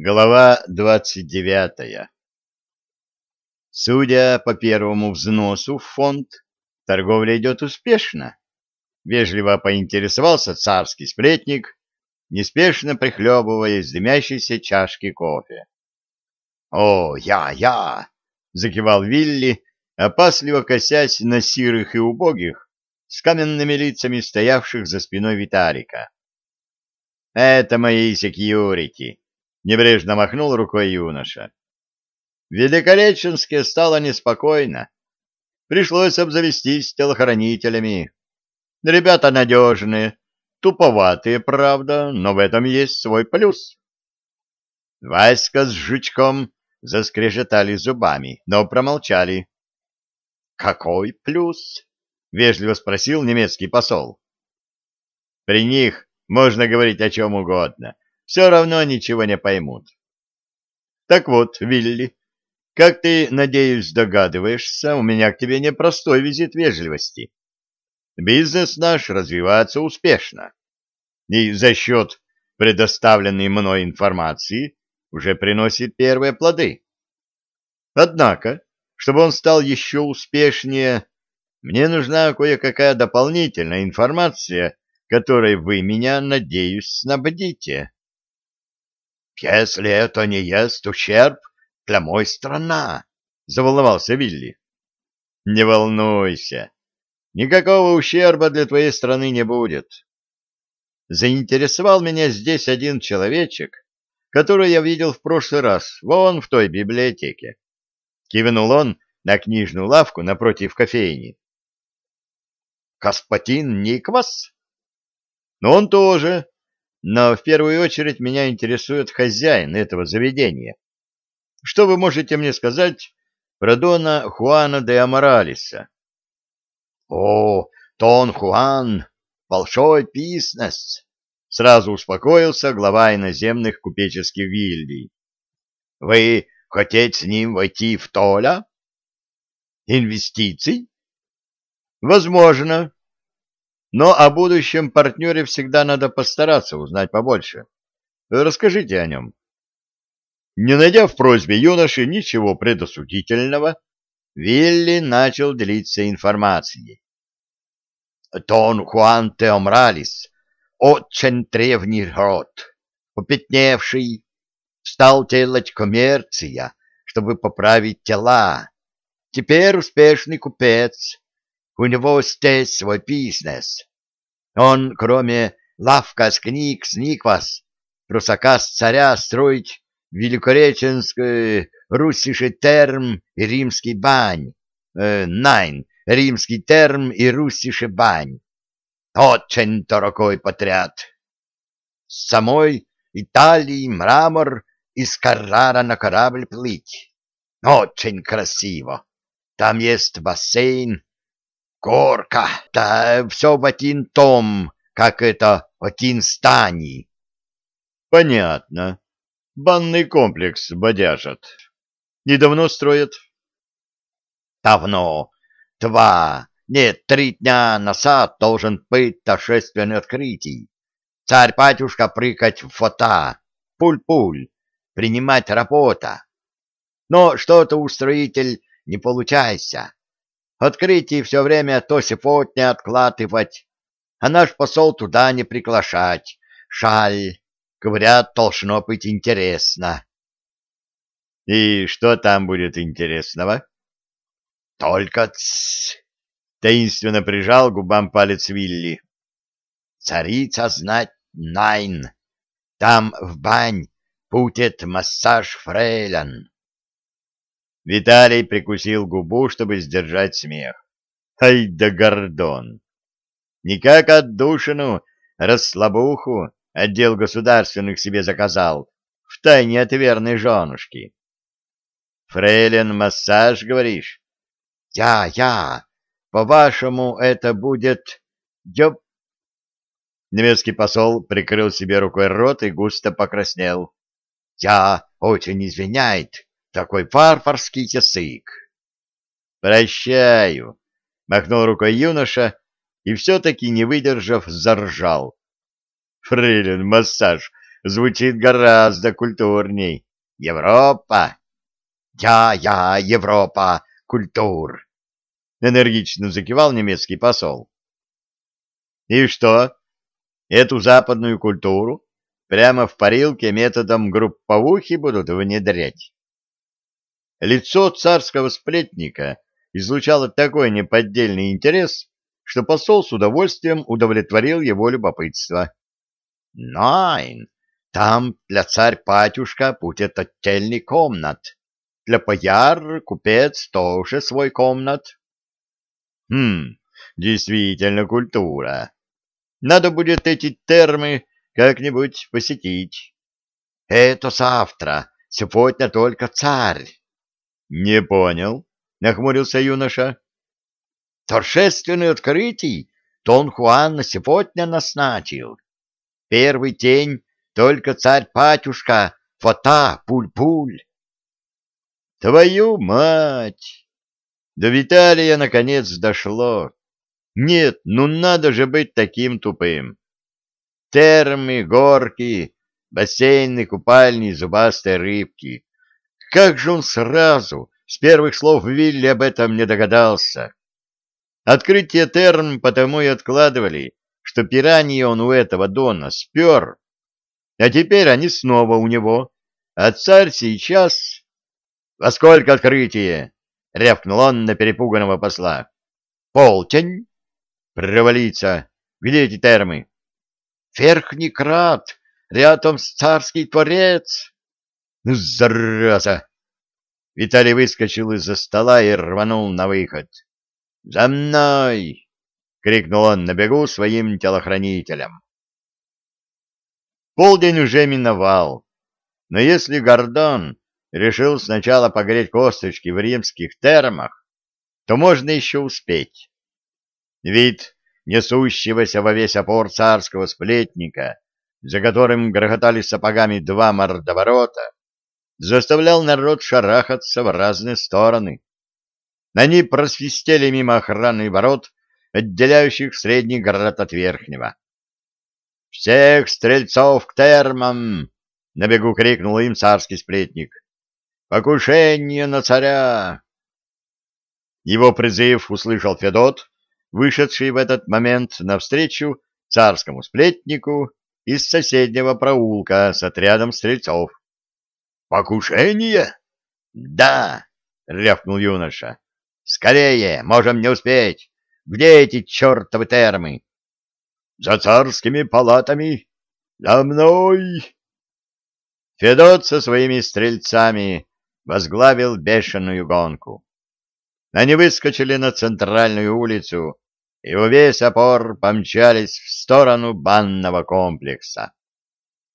Глава двадцать девятая Судя по первому взносу в фонд, торговля идет успешно. Вежливо поинтересовался царский сплетник, неспешно прихлебывая из дымящейся чашки кофе. — О, я-я! — закивал Вилли, опасливо косясь на сирых и убогих, с каменными лицами стоявших за спиной Виталика. — Это мои секьюрити Небрежно махнул рукой юноша. В стало неспокойно. Пришлось обзавестись телохранителями. Ребята надежные, туповатые, правда, но в этом есть свой плюс. Васька с Жучком заскрежетали зубами, но промолчали. «Какой плюс?» — вежливо спросил немецкий посол. «При них можно говорить о чем угодно, все равно ничего не поймут. Так вот, Вилли, как ты, надеюсь, догадываешься, у меня к тебе непростой визит вежливости. Бизнес наш развивается успешно. И за счет предоставленной мной информации уже приносит первые плоды. Однако, чтобы он стал еще успешнее, мне нужна кое-какая дополнительная информация, которой вы меня, надеюсь, снабдите. «Если это не есть ущерб для моей страны», — заволновался Вилли. «Не волнуйся, никакого ущерба для твоей страны не будет. Заинтересовал меня здесь один человечек, которого я видел в прошлый раз, вон в той библиотеке. Кивнул он на книжную лавку напротив кофейни. Каспатин Никвас? Но он тоже но в первую очередь меня интересует хозяин этого заведения. Что вы можете мне сказать про Дона Хуана де Аморалиса? — О, Дон Хуан, большой бизнес! — сразу успокоился глава иноземных купеческих гильдий. — Вы хотите с ним войти в Толя? — Инвестиций? — Возможно, но о будущем партнере всегда надо постараться узнать побольше. Расскажите о нем. Не найдя в просьбе юноши ничего предосудительного, Вилли начал делиться информацией. Тон Хуан Теомралис, очень древний род, попятневший, стал делать коммерция, чтобы поправить тела. Теперь успешный купец, у него здесь свой бизнес. Он, кроме лавка с книг, сник вас, прусака с царя строить Великореченский, русский терм и римский бань. Э, найн, римский терм и русский бань. Очень дорогой подряд. С самой Италии мрамор из Каррара на корабль плыть. Очень красиво. Там есть бассейн, Горка, да все в один том, как это один стани. Понятно. Банный комплекс бодяжат. Недавно строят? Давно. Два, нет, три дня назад должен быть торжественный открытий. Царь-батюшка прыгать в фото, пуль-пуль, принимать работа. Но что-то устроитель не получается. Открытие все время то сипотня откладывать, а наш посол туда не приглашать. Шаль, говорят, должно быть интересно. И что там будет интересного? Только тс! Таинственно прижал губам палец Вилли. Царица знать найн. Там в бань будет массаж фрейлен. Виталий прикусил губу, чтобы сдержать смех. Ай да гордон! Не как отдушину, расслабуху отдел государственных себе заказал, втайне от верной женушки. Фрейлин массаж, говоришь? Я, я, по-вашему, это будет... Ёп... Немецкий посол прикрыл себе рукой рот и густо покраснел. Я очень извиняет, такой варварский язык. «Прощаю», — махнул рукой юноша и все-таки, не выдержав, заржал. «Фрейлин, массаж, звучит гораздо культурней. Европа. Я, я, Европа, культур. Энергично закивал немецкий посол. И что? Эту западную культуру прямо в парилке методом групповухи будут внедрять? Лицо царского сплетника излучало такой неподдельный интерес, что посол с удовольствием удовлетворил его любопытство. «Найн, там для царь-батюшка будет отдельный комнат. Для бояр, купец тоже свой комнат». «Хм, действительно культура. Надо будет эти термы как-нибудь посетить». «Это завтра, сегодня только царь». Не понял, нахмурился юноша. Торжественное открытий Дон Хуан сегодня назначил. Первый день только царь-батюшка, фото, пуль-пуль. Твою мать! До Виталия наконец дошло. Нет, ну надо же быть таким тупым. Термы, горки, бассейны, купальни, зубастые рыбки. Как же он сразу, с первых слов Вилли, об этом не догадался? Открытие терм потому и откладывали, что пираньи он у этого Дона спер. А теперь они снова у него, а царь сейчас... — Во сколько открытие? — рявкнул он на перепуганного посла. — Полтень. — Провалиться. Где эти термы? — Верхний крат, рядом с царский творец. Ну, зараза! Виталий выскочил из-за стола и рванул на выход. «За мной!» — крикнул он на бегу своим телохранителям. Полдень уже миновал, но если Гордон решил сначала погреть косточки в римских термах, то можно еще успеть. Вид несущегося во весь опор царского сплетника, за которым грохотали сапогами два мордоворота, заставлял народ шарахаться в разные стороны. Они просвистели мимо охраны ворот, отделяющих средний город от верхнего. «Всех стрельцов к термам!» — на бегу крикнул им царский сплетник. «Покушение на царя!» Его призыв услышал Федот, вышедший в этот момент навстречу царскому сплетнику из соседнего проулка с отрядом стрельцов. «Покушение?» «Да!» — рявкнул юноша. «Скорее! Можем не успеть! Где эти чертовы термы?» «За царскими палатами! За мной!» Федот со своими стрельцами возглавил бешеную гонку. Они выскочили на центральную улицу и во весь опор помчались в сторону банного комплекса.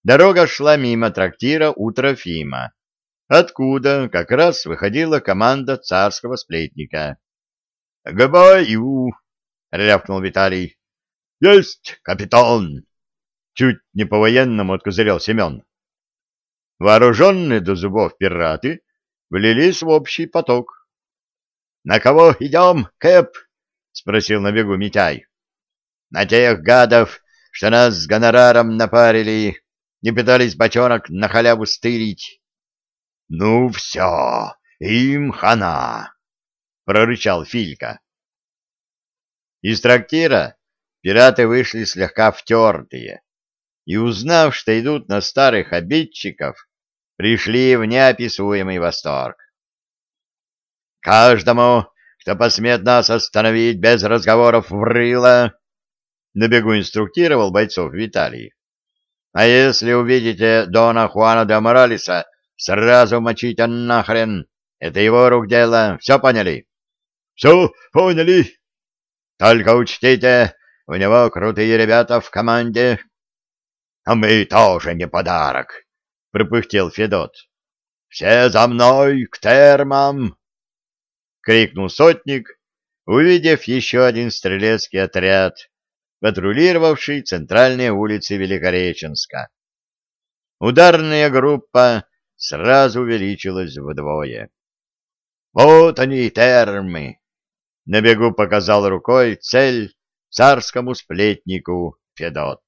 Дорога шла мимо трактира у Трофима, откуда как раз выходила команда царского сплетника. — К бою! — рявкнул Виталий. — Есть, капитан! Чуть не по-военному откозырял Семен. Вооруженные до зубов пираты влились в общий поток. — На кого идем, Кэп? — спросил на бегу Митяй. — На тех гадов, что нас с гонораром напарили не пытались бочонок на халяву стырить. — Ну все, им хана! — прорычал Филька. Из трактира пираты вышли слегка втертые и, узнав, что идут на старых обидчиков, пришли в неописуемый восторг. «Каждому, кто посмеет нас остановить без разговоров в рыло!» — на бегу инструктировал бойцов Виталий. А если увидите Дона Хуана де Моралеса, сразу мочите нахрен. Это его рук дело. Все поняли? — Все поняли. — Только учтите, у него крутые ребята в команде. — А мы тоже не подарок, — пропыхтел Федот. — Все за мной, к термам! — крикнул сотник, увидев еще один стрелецкий отряд — патрулировавший центральные улицы Великореченска. Ударная группа сразу увеличилась вдвое. «Вот они, термы!» На бегу показал рукой цель царскому сплетнику Федот.